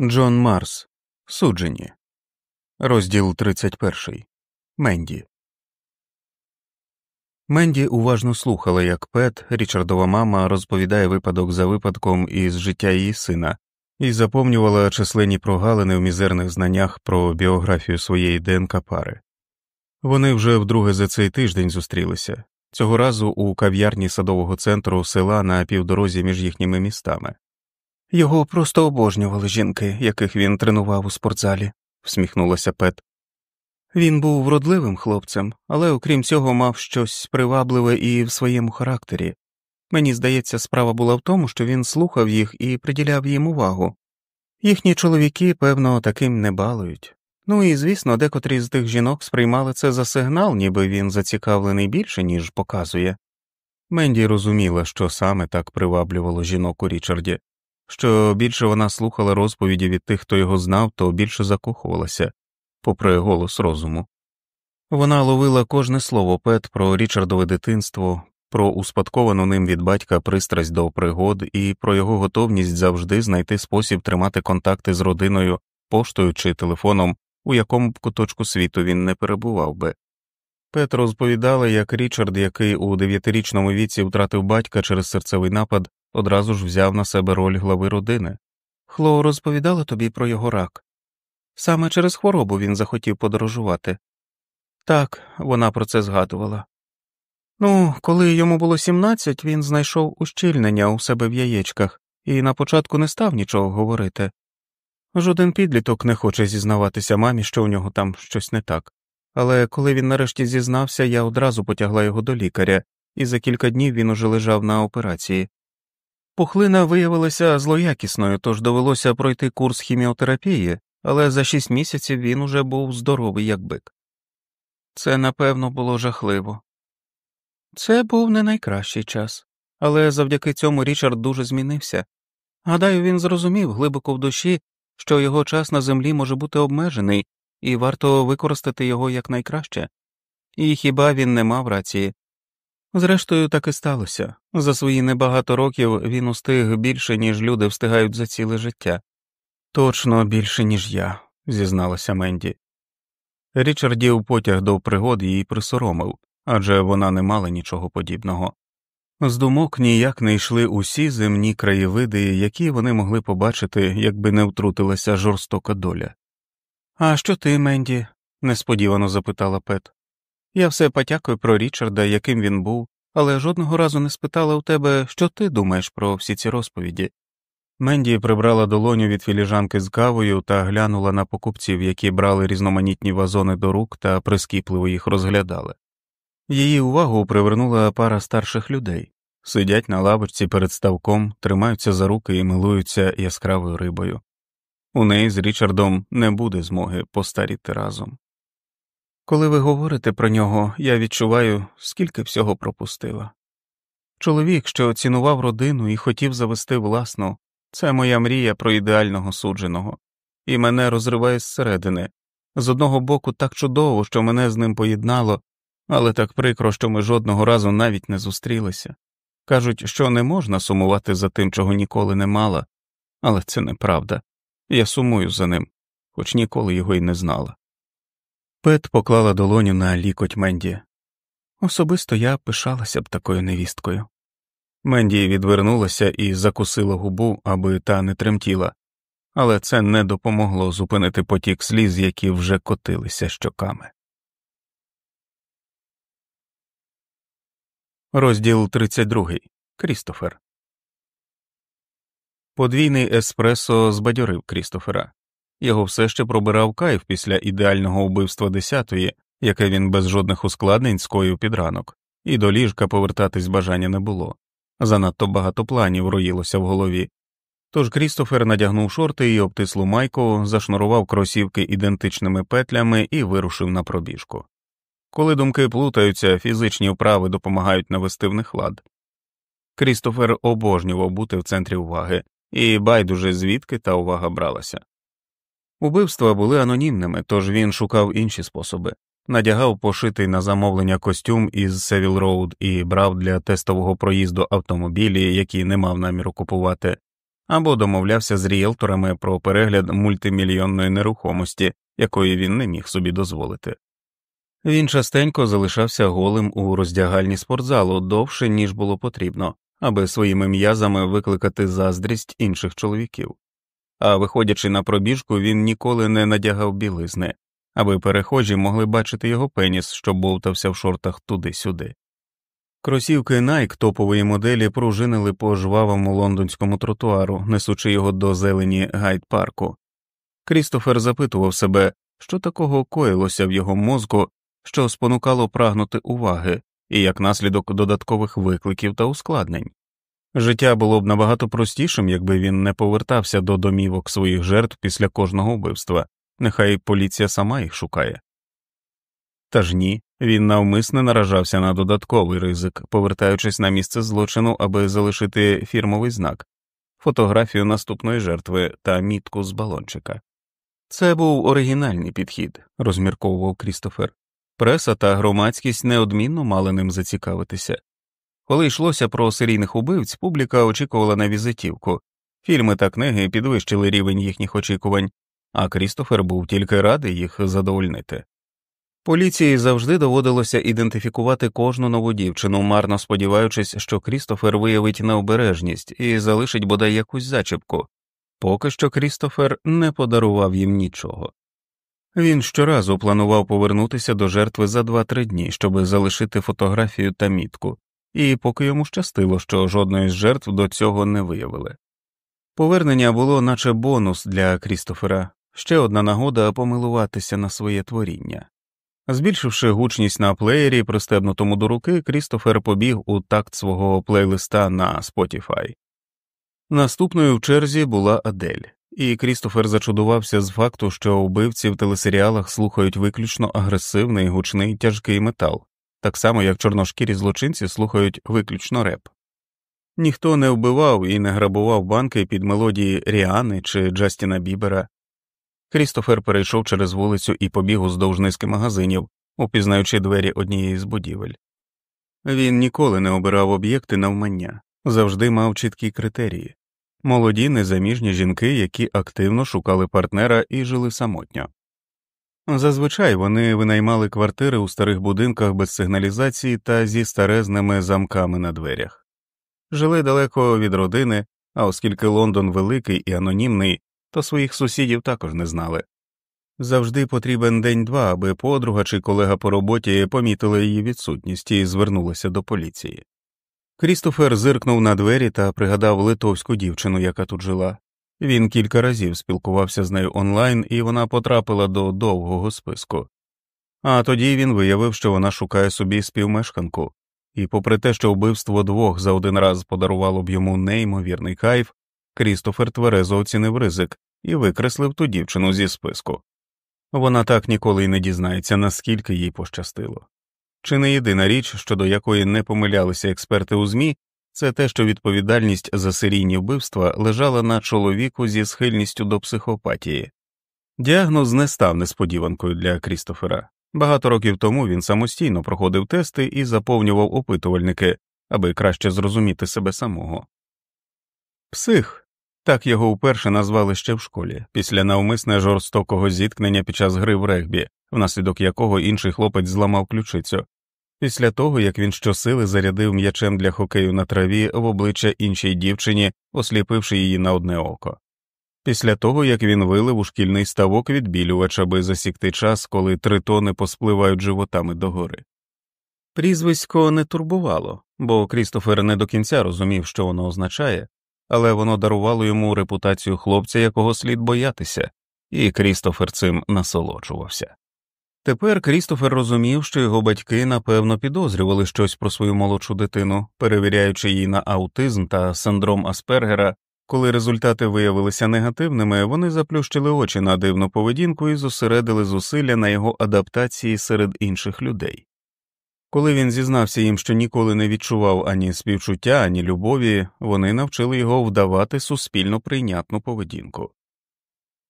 Джон Марс. Суджені. Розділ 31. Менді. Менді уважно слухала, як Пет, Річардова мама, розповідає випадок за випадком із життя її сина, і заповнювала численні прогалини в мізерних знаннях про біографію своєї ДНК пари. Вони вже вдруге за цей тиждень зустрілися цього разу у кав'ярні садового центру села на півдорозі між їхніми містами. Його просто обожнювали жінки, яких він тренував у спортзалі, всміхнулася Пет. Він був вродливим хлопцем, але окрім цього мав щось привабливе і в своєму характері. Мені здається, справа була в тому, що він слухав їх і приділяв їм увагу. Їхні чоловіки, певно, таким не балують. Ну і звісно, декотрі з тих жінок сприймали це за сигнал, ніби він зацікавлений більше, ніж показує. Менді розуміла, що саме так приваблювало жінок у Річарді, що більше вона слухала розповіді від тих, хто його знав, то більше закохувалася, попри голос розуму. Вона ловила кожне слово Пет про Річардове дитинство, про успадковану ним від батька пристрасть до пригод і про його готовність завжди знайти спосіб тримати контакти з родиною, поштою чи телефоном, у якому б куточку світу він не перебував би. Пет розповідала, як Річард, який у дев'ятирічному віці втратив батька через серцевий напад, одразу ж взяв на себе роль глави родини. Хло розповідала тобі про його рак. Саме через хворобу він захотів подорожувати. Так, вона про це згадувала. Ну, коли йому було 17, він знайшов ущільнення у себе в яєчках і на початку не став нічого говорити. Жоден підліток не хоче зізнаватися мамі, що у нього там щось не так, але коли він нарешті зізнався, я одразу потягла його до лікаря, і за кілька днів він уже лежав на операції. Пухлина виявилася злоякісною, тож довелося пройти курс хіміотерапії, але за шість місяців він уже був здоровий, як бик. Це, напевно, було жахливо. Це був не найкращий час, але завдяки цьому Річард дуже змінився. Гадаю, він зрозумів глибоко в душі, що його час на землі може бути обмежений, і варто використати його якнайкраще. І хіба він не мав рації? Зрештою, так і сталося за свої небагато років він устиг більше, ніж люди встигають за ціле життя. Точно більше, ніж я, зізналася Менді. Річардів потяг до пригод її присоромив адже вона не мала нічого подібного. З думок ніяк не йшли усі земні краєвиди, які вони могли побачити, якби не втрутилася жорстока доля. А що ти, Менді? несподівано запитала Пет. Я все потякую про Річарда, яким він був, але жодного разу не спитала у тебе, що ти думаєш про всі ці розповіді. Менді прибрала долоню від філіжанки з кавою та глянула на покупців, які брали різноманітні вазони до рук та прискіпливо їх розглядали. Її увагу привернула пара старших людей сидять на лавочці перед ставком, тримаються за руки і милуються яскравою рибою. У неї з Річардом не буде змоги постаріти разом. Коли ви говорите про нього, я відчуваю, скільки всього пропустила. Чоловік, що цінував родину і хотів завести власну, це моя мрія про ідеального судженого, і мене розриває зсередини. З одного боку, так чудово, що мене з ним поєднало, але так прикро, що ми жодного разу навіть не зустрілися. Кажуть, що не можна сумувати за тим, чого ніколи не мала, але це неправда. Я сумую за ним, хоч ніколи його й не знала. Пет поклала долоню на лікоть Менді. Особисто я пишалася б такою невісткою. Менді відвернулася і закусила губу, аби та не тремтіла, але це не допомогло зупинити потік сліз, які вже котилися щоками. Розділ 32. Крістофер. Подвійний еспресо збадьорив Крістофера. Його все ще пробирав кайф після ідеального вбивства десятої, яке він без жодних ускладнень скоїв під ранок, і до ліжка повертатись бажання не було. Занадто багато планів роїлося в голові. Тож Крістофер надягнув шорти і обтислу майку, зашнурував кросівки ідентичними петлями і вирушив на пробіжку. Коли думки плутаються, фізичні вправи допомагають навести в них лад. Крістофер обожнював бути в центрі уваги, і байдуже звідки та увага бралася. Убивства були анонімними, тож він шукав інші способи. Надягав пошитий на замовлення костюм із Севіл Роу і брав для тестового проїзду автомобілі, які не мав наміру купувати, або домовлявся з ріелторами про перегляд мультимільйонної нерухомості, якої він не міг собі дозволити. Він частенько залишався голим у роздягальні спортзалу довше, ніж було потрібно, аби своїми м'язами викликати заздрість інших чоловіків, а виходячи на пробіжку, він ніколи не надягав білизни, аби перехожі могли бачити його пеніс, що бовтався в шортах туди-сюди. Кросівки Nike топової моделі пружинили по жвавому лондонському тротуару, несучи його до зелені гайд парку. Крістофер запитував себе, що такого коїлося в його мозку, що спонукало прагнути уваги, і як наслідок додаткових викликів та ускладнень. Життя було б набагато простішим, якби він не повертався до домівок своїх жертв після кожного вбивства, нехай поліція сама їх шукає. Та ж ні, він навмисне наражався на додатковий ризик, повертаючись на місце злочину, аби залишити фірмовий знак, фотографію наступної жертви та мітку з балончика. Це був оригінальний підхід, розмірковував Крістофер. Преса та громадськість неодмінно мали ним зацікавитися. Коли йшлося про серійних убивць, публіка очікувала на візитівку, фільми та книги підвищили рівень їхніх очікувань, а Крістофер був тільки радий їх задовольнити. Поліції завжди доводилося ідентифікувати кожну нову дівчину, марно сподіваючись, що Крістофер виявить необережність і залишить бодай якусь зачіпку, поки що Крістофер не подарував їм нічого. Він щоразу планував повернутися до жертви за два-три дні, щоб залишити фотографію та мітку, і поки йому щастило, що жодної з жертв до цього не виявили. Повернення було наче бонус для Крістофера, ще одна нагода помилуватися на своє творіння. Збільшивши гучність на плеєрі, пристебнутому до руки, Крістофер побіг у такт свого плейлиста на Spotify. Наступною в черзі була Адель, і Крістофер зачудувався з факту, що вбивці в телесеріалах слухають виключно агресивний, гучний, тяжкий метал, так само як чорношкірі злочинці слухають виключно реп. Ніхто не вбивав і не грабував банки під мелодії Ріани чи Джастіна Бібера. Крістофер перейшов через вулицю і побіг уздовж низки магазинів, упізнаючи двері однієї з будівель. Він ніколи не обирав об'єкти навмання, завжди мав чіткі критерії молоді незаміжні жінки, які активно шукали партнера і жили самотньо. Зазвичай вони винаймали квартири у старих будинках без сигналізації та зі старезними замками на дверях, жили далеко від родини, а оскільки Лондон великий і анонімний, то своїх сусідів також не знали. Завжди потрібен день два, аби подруга чи колега по роботі помітили її відсутність і звернулися до поліції. Крістофер зиркнув на двері та пригадав литовську дівчину, яка тут жила. Він кілька разів спілкувався з нею онлайн, і вона потрапила до довгого списку. А тоді він виявив, що вона шукає собі співмешканку, і, попри те, що вбивство двох за один раз подарувало б йому неймовірний кайф, Крістофер тверезо оцінив ризик і викреслив ту дівчину зі списку. Вона так ніколи й не дізнається, наскільки їй пощастило. Чи не єдина річ, щодо якої не помилялися експерти у ЗМІ, це те, що відповідальність за серійні вбивства лежала на чоловіку зі схильністю до психопатії. Діагноз не став несподіванкою для Крістофера. Багато років тому він самостійно проходив тести і заповнював опитувальники, аби краще зрозуміти себе самого. Псих так його вперше назвали ще в школі, після навмисне жорстокого зіткнення під час гри в регбі, внаслідок якого інший хлопець зламав ключицю, після того як він щосили зарядив м'ячем для хокею на траві в обличчя іншій дівчині, осліпивши її на одне око, після того як він вилив у шкільний ставок відбілювач, аби засікти час, коли тритони поспливають животами догори. Прізвисько не турбувало, бо Крістофер не до кінця розумів, що воно означає, але воно дарувало йому репутацію хлопця, якого слід боятися, і Крістофер цим насолоджувався. Тепер Крістофер розумів, що його батьки напевно підозрювали щось про свою молодшу дитину, перевіряючи її на аутизм та синдром Аспергера. Коли результати виявилися негативними, вони заплющили очі на дивну поведінку і зосередили зусилля на його адаптації серед інших людей. Коли він зізнався їм, що ніколи не відчував ані співчуття, ані любові, вони навчили його вдавати суспільно прийнятну поведінку.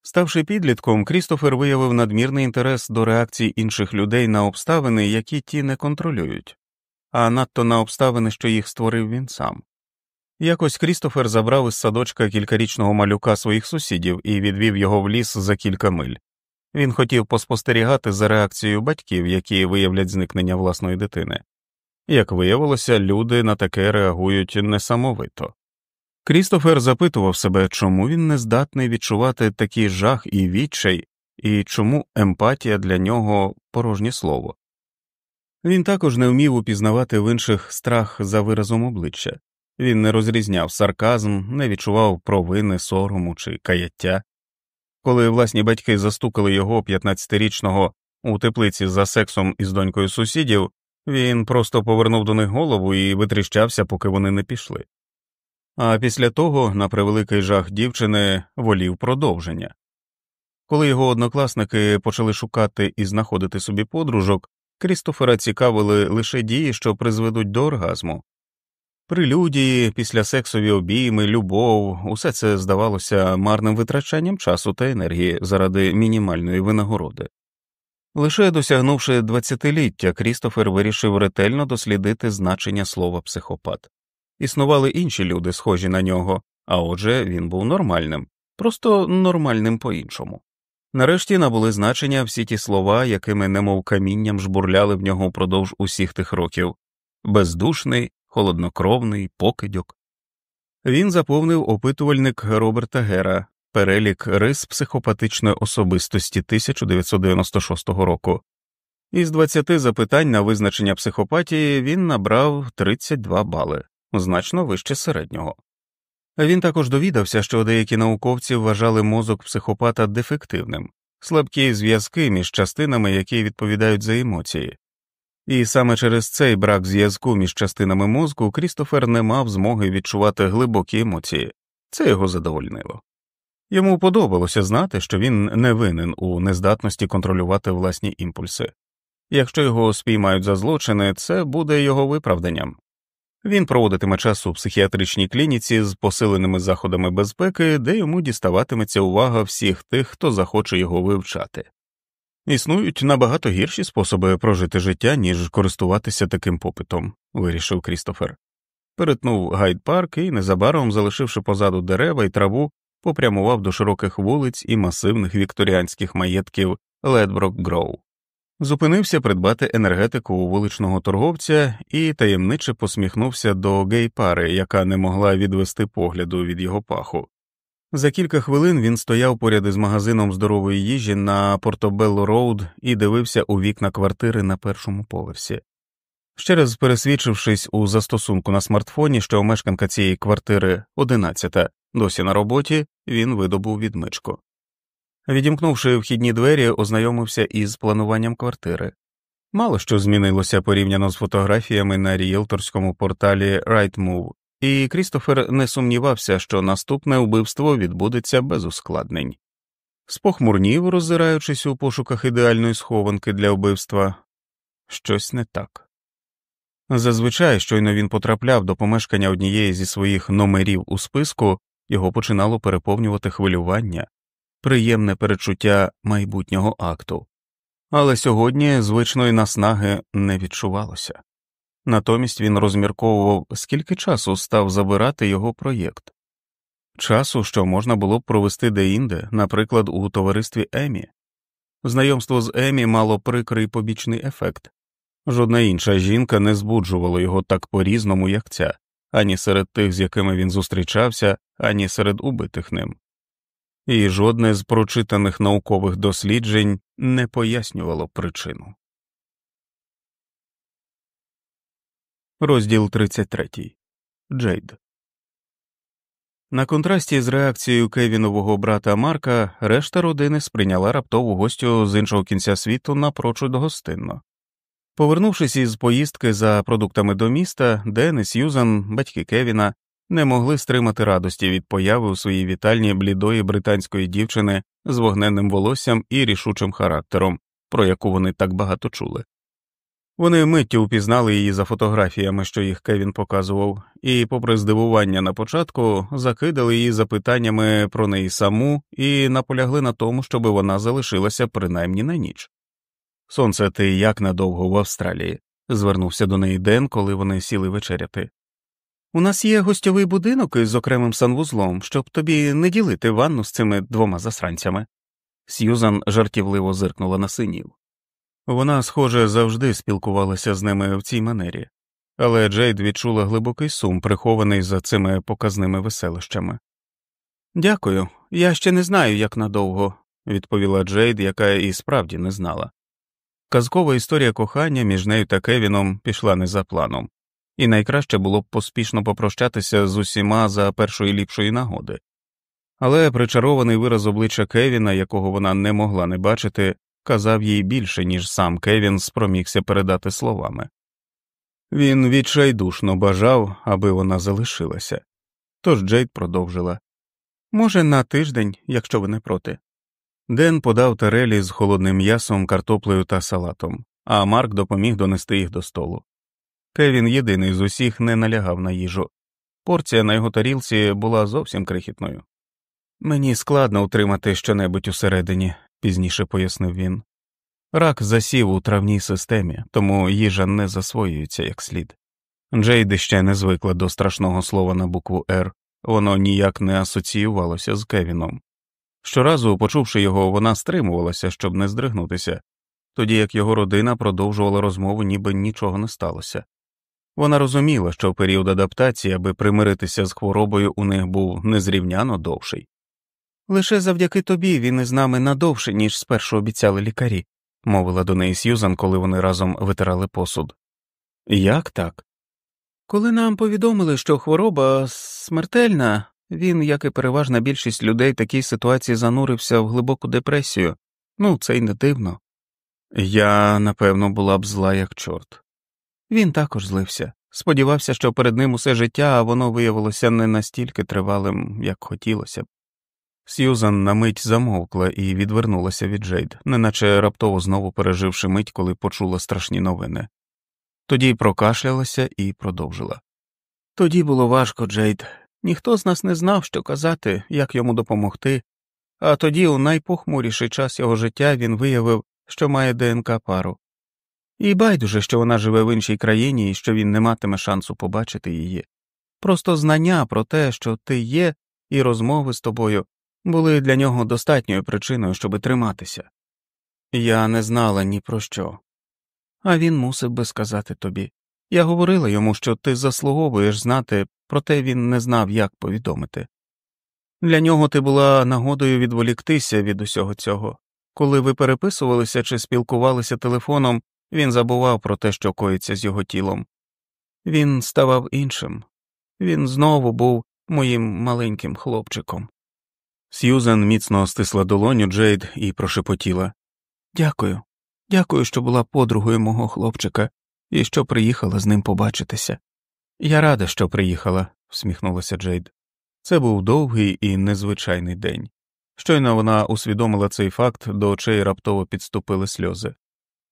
Ставши підлітком, Крістофер виявив надмірний інтерес до реакцій інших людей на обставини, які ті не контролюють, а надто на обставини, що їх створив він сам. Якось Крістофер забрав із садочка кількарічного малюка своїх сусідів і відвів його в ліс за кілька миль. Він хотів поспостерігати за реакцією батьків, які виявлять зникнення власної дитини. Як виявилося, люди на таке реагують несамовито. Крістофер запитував себе, чому він не здатний відчувати такий жах і відчай, і чому емпатія для нього порожнє слово. Він також не вмів упізнавати в інших страх за виразом обличчя, він не розрізняв сарказм, не відчував провини, сорому чи каяття. Коли власні батьки застукали його 15-річного у теплиці за сексом із донькою сусідів, він просто повернув до них голову і витріщався, поки вони не пішли. А після того, на превеликий жах дівчини, волів продовження. Коли його однокласники почали шукати і знаходити собі подружок, Крістофера цікавили лише дії, що призведуть до оргазму. Прелюдії, післясексові обійми, любов, усе це здавалося марним витрачанням часу та енергії заради мінімальної винагороди. Лише досягнувши двадцятиліття, Крістофер вирішив ретельно дослідити значення слова психопат. Існували інші люди, схожі на нього, а отже, він був нормальним, просто нормальним по іншому. Нарешті набули значення всі ті слова, якими немов камінням жбурляли в нього впродовж усіх тих років бездушний, холоднокровний, покидьок. Він заповнив опитувальник Роберта Гера, перелік рис психопатичної особистості 1996 року. Із 20 запитань на визначення психопатії він набрав 32 бали, значно вище середнього. Він також довідався, що деякі науковці вважали мозок психопата дефективним, слабкі зв'язки між частинами, які відповідають за емоції. І саме через цей брак зв'язку між частинами мозку Крістофер не мав змоги відчувати глибокі емоції, це його задовольнило. Йому подобалося знати, що він не винен у нездатності контролювати власні імпульси. Якщо його спіймають за злочини, це буде його виправданням. Він проводитиме час у психіатричній клініці з посиленими заходами безпеки, де йому діставатиметься увага всіх тих, хто захоче його вивчати. Існують набагато гірші способи прожити життя, ніж користуватися таким попитом, вирішив Крістофер. Перетнув гайд парк і, незабаром, залишивши позаду дерева і траву, попрямував до широких вулиць і масивних вікторіанських маєтків Ледброк Гроу. Зупинився придбати енергетик у вуличного торговця і таємниче посміхнувся до гей-пари, яка не могла відвести погляду від його паху. За кілька хвилин він стояв поряд із магазином здорової їжі на Портобелло Роуд і дивився у вікна квартири на першому поверсі. Ще раз пересвідчившись у застосунку на смартфоні, що мешканка цієї квартири одинадцята, досі на роботі, він видобув відмичку. Відімкнувши вхідні двері, ознайомився із плануванням квартири. Мало що змінилося порівняно з фотографіями на рієлторському порталі Rightmove, і Крістофер не сумнівався, що наступне вбивство відбудеться без ускладнень. Спохмурнів, роззираючись у пошуках ідеальної схованки для вбивства, щось не так. Зазвичай, щойно він потрапляв до помешкання однієї зі своїх номерів у списку, його починало переповнювати хвилювання, приємне перечуття майбутнього акту, але сьогодні звичної наснаги не відчувалося. Натомість він розмірковував, скільки часу став забирати його проєкт, часу, що можна було б провести деінде, наприклад, у товаристві Емі. Знайомство з Емі мало прикрий побічний ефект жодна інша жінка не збуджувала його так по різному, як ця, ані серед тих, з якими він зустрічався, ані серед убитих ним. І жодне з прочитаних наукових досліджень не пояснювало причину. Розділ 33. Джейд. На контрасті з реакцією Кевінового брата Марка решта родини сприйняла раптову гостю з іншого кінця світу напрочуд гостинно. Повернувшись із поїздки за продуктами до міста, Ден і Сьюзан, батьки Кевіна, не могли стримати радості від появи у своїй вітальні блідої британської дівчини з вогненним волоссям і рішучим характером, про яку вони так багато чули. Вони миттю упізнали її за фотографіями, що їх Кевін показував, і, попри здивування на початку, закидали її запитаннями про неї саму і наполягли на тому, щоби вона залишилася принаймні на ніч. Сонце, ти як надовго в Австралії? звернувся до неї Ден, коли вони сіли вечеряти. У нас є гостьовий будинок із окремим санвузлом, щоб тобі не ділити ванну з цими двома засранцями. Сьюзан жартівливо зиркнула на синів. Вона, схоже, завжди спілкувалася з ними в цій манері, але Джейд відчула глибокий сум, прихований за цими показними веселищами. Дякую, я ще не знаю, як надовго, відповіла Джейд, яка і справді не знала. Казкова історія кохання між нею та Кевіном пішла не за планом, і найкраще було б поспішно попрощатися з усіма за першої ліпшої нагоди. Але причарований вираз обличчя Кевіна, якого вона не могла не бачити, казав їй більше, ніж сам Кевін спромігся передати словами. Він відчайдушно бажав, аби вона залишилася. Тож Джейд продовжила може, на тиждень, якщо ви не проти. Ден подав тарелі з холодним м'ясом, картоплею та салатом, а Марк допоміг донести їх до столу. Кевін єдиний з усіх не налягав на їжу. Порція на його тарілці була зовсім крихітною. Мені складно утримати щонебудь усередині, пізніше пояснив він. Рак засів у травній системі, тому їжа не засвоюється як слід. Джейди ще не звикла до страшного слова на букву Р, воно ніяк не асоціювалося з Кевіном. Щоразу, почувши його, вона стримувалася, щоб не здригнутися, тоді як його родина продовжувала розмову, ніби нічого не сталося. Вона розуміла, що період адаптації, аби примиритися з хворобою, у них був незрівняно довший. Лише завдяки тобі він із нами надовше, ніж спершу обіцяли лікарі, мовила до неї Сьюзан, коли вони разом витирали посуд. Як так? Коли нам повідомили, що хвороба смертельна, він, як і переважна більшість людей, в такій ситуації занурився в глибоку депресію, ну це й не дивно. Я, напевно, була б зла, як чорт. Він також злився, сподівався, що перед ним усе життя, а воно виявилося не настільки тривалим, як хотілося б. Сьюзан на мить замовкла і відвернулася від Джейд, неначе раптово знову переживши мить, коли почула страшні новини. Тоді прокашлялася і продовжила. Тоді було важко, Джейд. Ніхто з нас не знав, що казати, як йому допомогти, а тоді, у найпохмуріший час його життя, він виявив, що має ДНК пару. І байдуже, що вона живе в іншій країні і що він не матиме шансу побачити її. Просто знання про те, що ти є, і розмови з тобою були для нього достатньою причиною, щоби триматися. Я не знала ні про що, а він мусив би сказати тобі. Я говорила йому, що ти заслуговуєш знати, проте він не знав, як повідомити. Для нього ти була нагодою відволіктися від усього цього. Коли ви переписувалися чи спілкувалися телефоном, він забував про те, що коїться з його тілом. Він ставав іншим, він знову був моїм маленьким хлопчиком. Сьюзен міцно стисла долоню Джейд і прошепотіла Дякую, дякую, що була подругою мого хлопчика і що приїхала з ним побачитися. Я рада, що приїхала, всміхнулася Джейд. Це був довгий і незвичайний день. Щойно вона усвідомила цей факт, до очей раптово підступили сльози.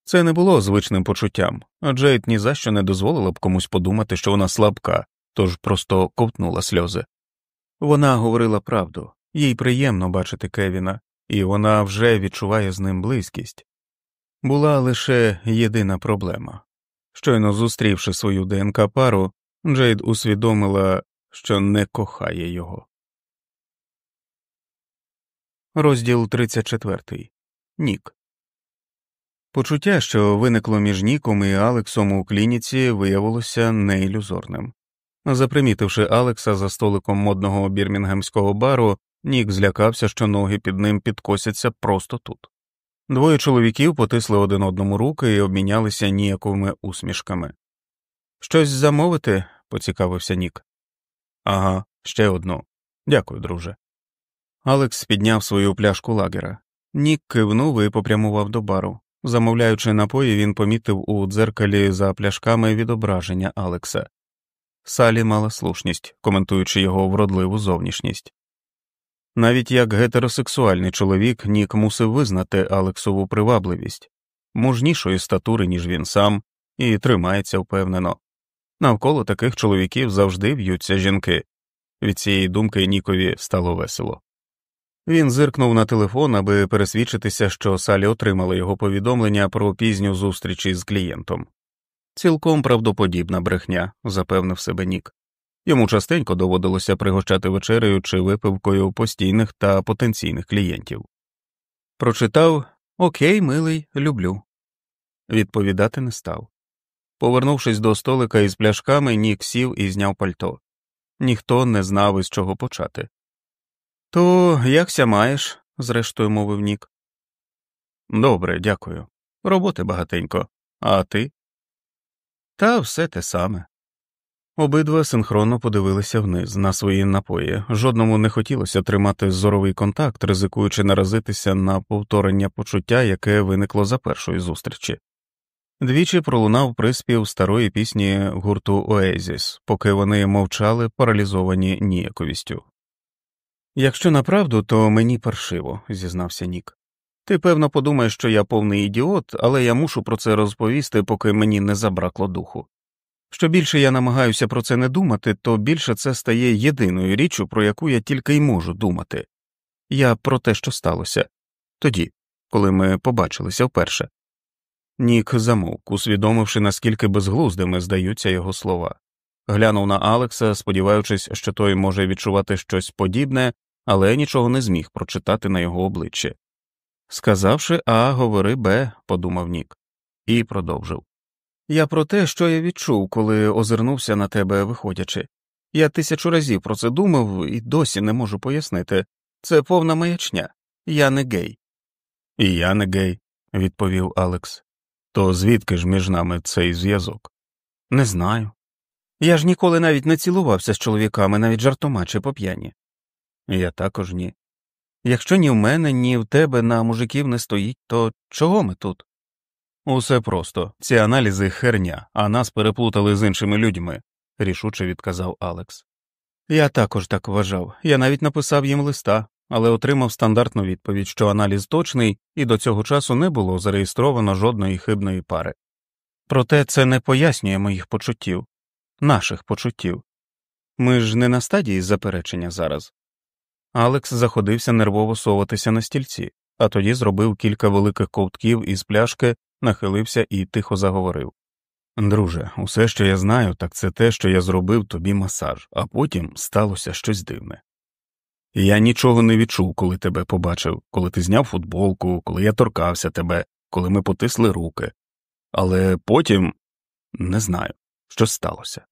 Це не було звичним почуттям, а Джейд ні за що не дозволила б комусь подумати, що вона слабка, тож просто ковтнула сльози. Вона говорила правду, їй приємно бачити Кевіна, і вона вже відчуває з ним близькість. Була лише єдина проблема. Щойно зустрівши свою ДНК пару, Джейд усвідомила, що не кохає його. Розділ 34. Нік. Почуття, що виникло між Ніком і Алексом у клініці, виявилося неілюзорним. Запримітивши Алекса за столиком модного бірмінгемського бару, Нік злякався, що ноги під ним підкосяться просто тут. Двоє чоловіків потисли один одному руки і обмінялися ніяковими усмішками. Щось замовити? поцікавився Нік. Ага, ще одну. Дякую, друже. Алекс підняв свою пляшку лагера. Нік кивнув і попрямував до бару. Замовляючи напої, він помітив у дзеркалі за пляшками відображення Алекса. Салі мала слушність, коментуючи його вродливу зовнішність. Навіть як гетеросексуальний чоловік Нік мусив визнати Алексову привабливість, мужнішої статури, ніж він сам, і тримається впевнено. Навколо таких чоловіків завжди в'ються жінки. Від цієї думки Нікові стало весело. Він зиркнув на телефон, аби пересвідчитися, що Салі отримала його повідомлення про пізню зустріч із клієнтом. Цілком правдоподібна брехня, запевнив себе Нік. Йому частенько доводилося пригощати вечерею чи випивкою постійних та потенційних клієнтів. Прочитав Окей, милий, люблю. Відповідати не став. Повернувшись до столика із пляшками, Нік сів і зняв пальто. Ніхто не знав, із чого почати. То якся маєш? зрештою мовив Нік. Добре, дякую. Роботи багатенько. А ти? Та все те саме. Обидва синхронно подивилися вниз на свої напої. Жодному не хотілося тримати зоровий контакт, ризикуючи наразитися на повторення почуття, яке виникло за першої зустрічі. Двічі пролунав приспів старої пісні гурту Оезіс, поки вони мовчали, паралізовані ніяковістю. Якщо направду, то мені паршиво, зізнався Нік. Ти певно подумаєш, що я повний ідіот, але я мушу про це розповісти, поки мені не забракло духу. Що більше я намагаюся про це не думати, то більше це стає єдиною річчю, про яку я тільки й можу думати. Я про те, що сталося тоді, коли ми побачилися вперше. Нік замовк, усвідомивши, наскільки безглуздими здаються його слова. Глянув на Алекса, сподіваючись, що той може відчувати щось подібне, але нічого не зміг прочитати на його обличчі. Сказавши А, говори Б, подумав Нік, і продовжив. Я про те, що я відчув, коли озирнувся на тебе, виходячи. Я тисячу разів про це думав і досі не можу пояснити. Це повна маячня. Я не гей. І я не гей, відповів Алекс. То звідки ж між нами цей зв'язок? Не знаю. Я ж ніколи навіть не цілувався з чоловіками, навіть жартома чи по п'яні. Я також ні. Якщо ні в мене, ні в тебе на мужиків не стоїть, то чого ми тут? Усе просто ці аналізи херня, а нас переплутали з іншими людьми, рішуче відказав Алекс. Я також так вважав. Я навіть написав їм листа, але отримав стандартну відповідь, що аналіз точний, і до цього часу не було зареєстровано жодної хибної пари. Проте це не пояснює моїх почуттів, наших почуттів. Ми ж не на стадії заперечення зараз. Алекс заходився нервово соватися на стільці, а тоді зробив кілька великих ковтків із пляшки, нахилився і тихо заговорив Друже, усе, що я знаю, так це те, що я зробив тобі масаж, а потім сталося щось дивне. Я нічого не відчув, коли тебе побачив, коли ти зняв футболку, коли я торкався тебе, коли ми потисли руки. Але потім не знаю, що сталося.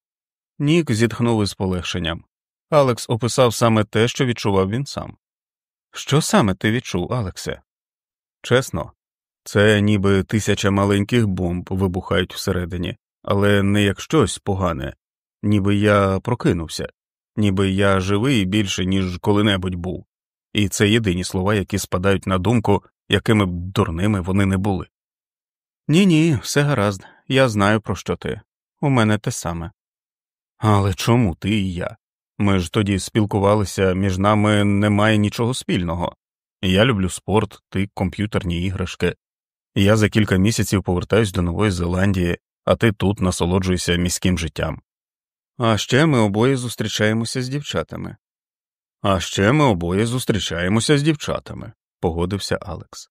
Нік зітхнув із полегшенням. Алекс описав саме те, що відчував він сам. Що саме ти відчув, Алексе? Чесно, це ніби тисяча маленьких бомб вибухають всередині, але не як щось погане, ніби я прокинувся, ніби я живий більше, ніж коли-небудь був, і це єдині слова, які спадають на думку, якими б дурними вони не були. Ні, ні, все гаразд, я знаю, про що ти. У мене те саме. Але чому ти і я? Ми ж тоді спілкувалися, між нами немає нічого спільного. Я люблю спорт, ти комп'ютерні іграшки. Я за кілька місяців повертаюсь до Нової Зеландії, а ти тут насолоджуєшся міським життям. А ще ми обоє зустрічаємося з дівчатами. А ще ми обоє зустрічаємося з дівчатами, погодився Алекс.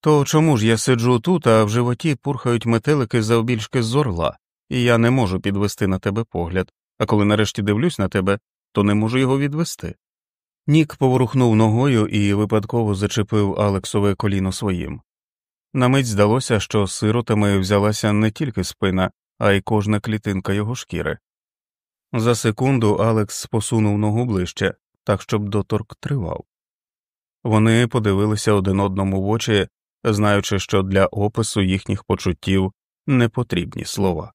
То чому ж я сиджу тут, а в животі пурхають метелики завбільшки з орла, і я не можу підвести на тебе погляд, а коли нарешті дивлюсь на тебе, то не можу його відвести. Нік поворухнув ногою і випадково зачепив Алексове коліно своїм. На мить здалося, що сиротами взялася не тільки спина, а й кожна клітинка його шкіри. За секунду Алекс посунув ногу ближче, так щоб доторк тривав. Вони подивилися один одному в очі, знаючи, що для опису їхніх почуттів не потрібні слова.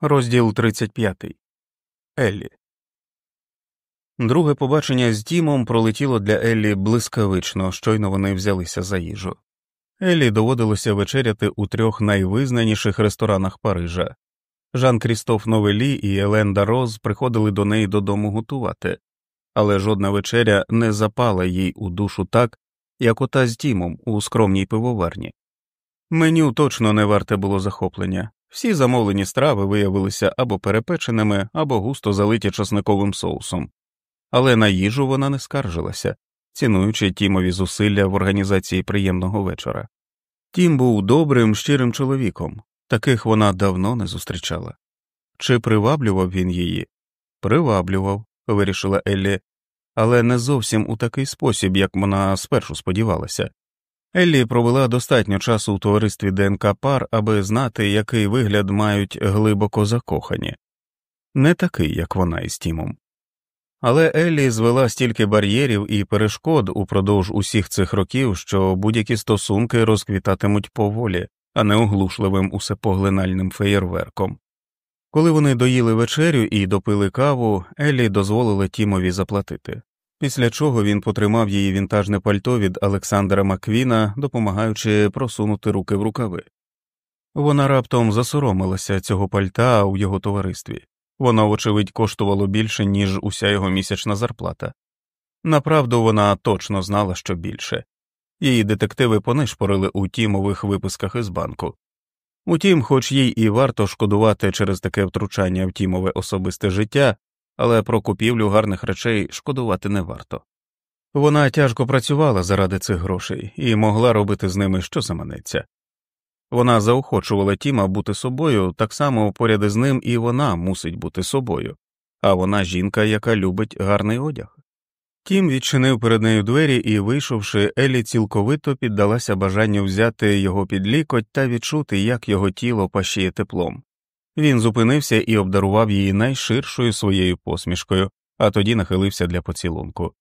Розділ 35. Еллі. Друге побачення з Дімом пролетіло для Еллі блискавично, щойно вони взялися за їжу. Еллі доводилося вечеряти у трьох найвизнаніших ресторанах Парижа. Жан Крістоф Новелі і Еленда Роз приходили до неї додому готувати, але жодна вечеря не запала їй у душу так, як ота з Дімом у скромній пивоварні. Меню точно не варте було захоплення. Всі замовлені страви виявилися або перепеченими, або густо залиті часниковим соусом, але на їжу вона не скаржилася, цінуючи Тімові зусилля в організації приємного вечора. Тім був добрим, щирим чоловіком, Таких вона давно не зустрічала. Чи приваблював він її? Приваблював, вирішила Еллі, але не зовсім у такий спосіб, як вона спершу сподівалася. Еллі провела достатньо часу у товаристві ДНК пар, аби знати, який вигляд мають глибоко закохані, не такий, як вона із Тімом. Але Еллі звела стільки бар'єрів і перешкод упродовж усіх цих років, що будь-які стосунки розквітатимуть поволі, а не оглушливим усепоглинальним феєрверком. Коли вони доїли вечерю і допили каву, Еллі дозволила Тімові заплатити, після чого він потримав її вінтажне пальто від Олександра Маквіна, допомагаючи просунути руки в рукави. Вона раптом засоромилася цього пальта у його товаристві. Воно, вочевидь, коштувало більше, ніж уся його місячна зарплата. Направду вона точно знала, що більше. Її детективи понишпорили у тімових виписках із банку. Утім, хоч їй і варто шкодувати через таке втручання в тімове особисте життя, але про купівлю гарних речей шкодувати не варто. Вона тяжко працювала заради цих грошей і могла робити з ними що заманеться. Вона заохочувала Тіма бути собою, так само поряд із ним і вона мусить бути собою, а вона жінка, яка любить гарний одяг. Тім відчинив перед нею двері і, вийшовши, Елі цілковито піддалася бажанню взяти його під лікоть та відчути, як його тіло пащіє теплом. Він зупинився і обдарував її найширшою своєю посмішкою, а тоді нахилився для поцілунку.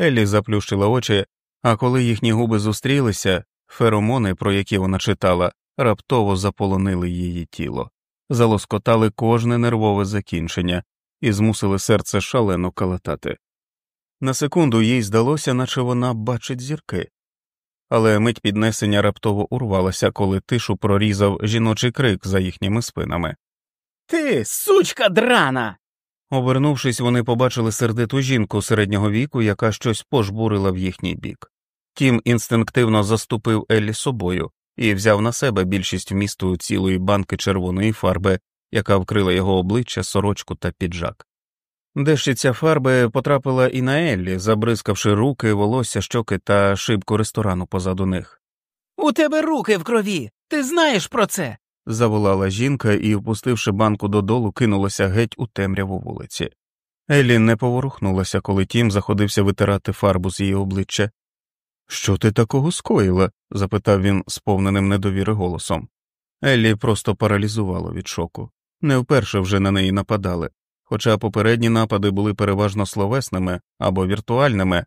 Еллі заплющила очі, а коли їхні губи зустрілися, феромони, про які вона читала, раптово заполонили її тіло, залоскотали кожне нервове закінчення і змусили серце шалено калатати. На секунду їй здалося, наче вона бачить зірки, але мить піднесення раптово урвалася, коли тишу прорізав жіночий крик за їхніми спинами. Ти, сучка драна. Обернувшись, вони побачили сердиту жінку середнього віку, яка щось пожбурила в їхній бік. Тім інстинктивно заступив Еллі собою і взяв на себе більшість вмісту цілої банки червоної фарби, яка вкрила його обличчя, сорочку та піджак. Дещиця фарби потрапила і на Еллі, забризкавши руки, волосся, щоки та шибку ресторану позаду них. У тебе руки в крові. Ти знаєш про це. заволала жінка і, впустивши банку додолу, кинулася геть у темряву вулиці. Еллі не поворухнулася, коли Тім заходився витирати фарбу з її обличчя. Що ти такого скоїла? запитав він сповненим недовіри голосом. Еллі просто паралізувало від шоку. Не вперше вже на неї нападали хоча попередні напади були переважно словесними або віртуальними,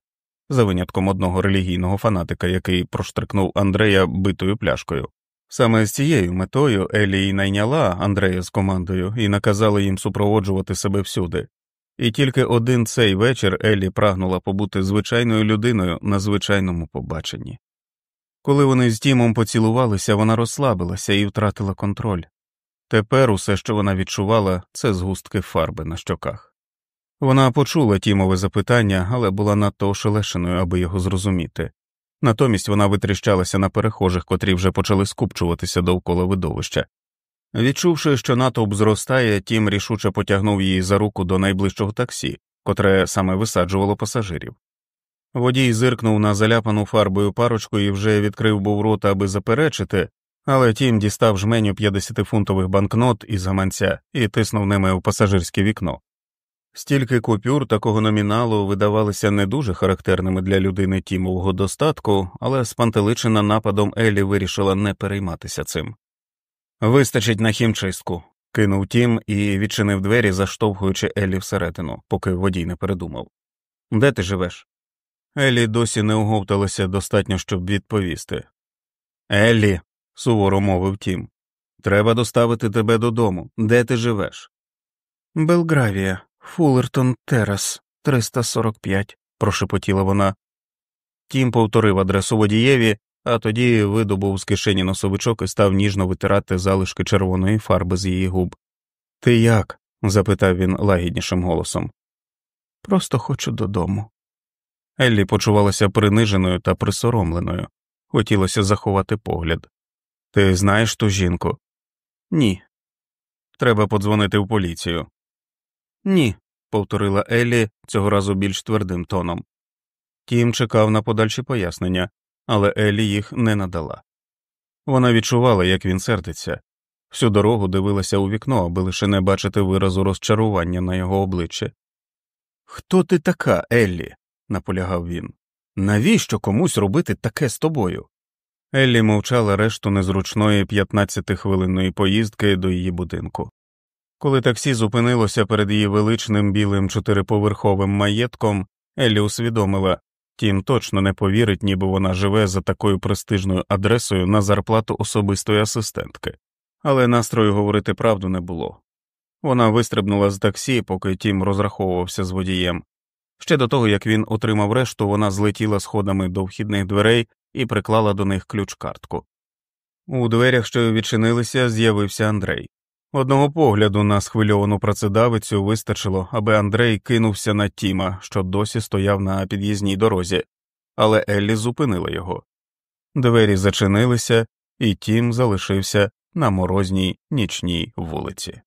за винятком одного релігійного фанатика, який проштрикнув Андрея битою пляшкою. Саме з цією метою Елі й найняла Андрея з командою і наказала їм супроводжувати себе всюди. І тільки один цей вечір Еллі прагнула побути звичайною людиною на звичайному побаченні. Коли вони з Тімом поцілувалися, вона розслабилася і втратила контроль. Тепер усе, що вона відчувала, це згустки фарби на щоках. Вона почула Тімове запитання, але була надто ошелешеною, аби його зрозуміти. Натомість вона витріщалася на перехожих, котрі вже почали скупчуватися довкола видовища. Відчувши, що натовп зростає, Тім рішуче потягнув її за руку до найближчого таксі, котре саме висаджувало пасажирів. Водій зиркнув на заляпану фарбою парочку і вже відкрив був рота, аби заперечити, але тім дістав жменю 50-фунтових банкнот із гаманця і тиснув ними у пасажирське вікно. Стільки купюр такого номіналу видавалися не дуже характерними для людини тімового достатку, але спантеличена нападом Елі вирішила не перейматися цим. Вистачить на хімчистку, кинув тім і відчинив двері, заштовхуючи Елі всередину, поки водій не передумав. Де ти живеш? Елі досі не оговталася достатньо, щоб відповісти. Еллі, суворо мовив тім. Треба доставити тебе додому. Де ти живеш? Белгравія, Фуллертон Терас, 345, прошепотіла вона. Тім повторив адресу водієві, а тоді видобув з кишені носовичок і став ніжно витирати залишки червоної фарби з її губ. Ти як? запитав він лагіднішим голосом. Просто хочу додому. Еллі почувалася приниженою та присоромленою, хотілося заховати погляд. Ти знаєш ту жінку? Ні. Треба подзвонити в поліцію. Ні, повторила Еллі цього разу більш твердим тоном. Тім чекав на подальші пояснення, але Еллі їх не надала. Вона відчувала, як він сердиться. Всю дорогу дивилася у вікно, аби лише не бачити виразу розчарування на його обличчі. Хто ти така, Еллі? наполягав він. Навіщо комусь робити таке з тобою? Еллі мовчала решту незручної 15-хвилинної поїздки до її будинку. Коли таксі зупинилося перед її величним білим чотириповерховим маєтком, Еллі усвідомила тім точно не повірить, ніби вона живе за такою престижною адресою на зарплату особистої асистентки, але настрою говорити правду не було. Вона вистрибнула з таксі, поки тім розраховувався з водієм. Ще до того, як він отримав решту, вона злетіла сходами до вхідних дверей і приклала до них ключ картку. У дверях, що відчинилися, з'явився Андрей. Одного погляду на схвильовану працедавицю вистачило, аби Андрей кинувся на Тіма, що досі стояв на під'їзній дорозі, але Еллі зупинила його. Двері зачинилися, і Тім залишився на морозній нічній вулиці.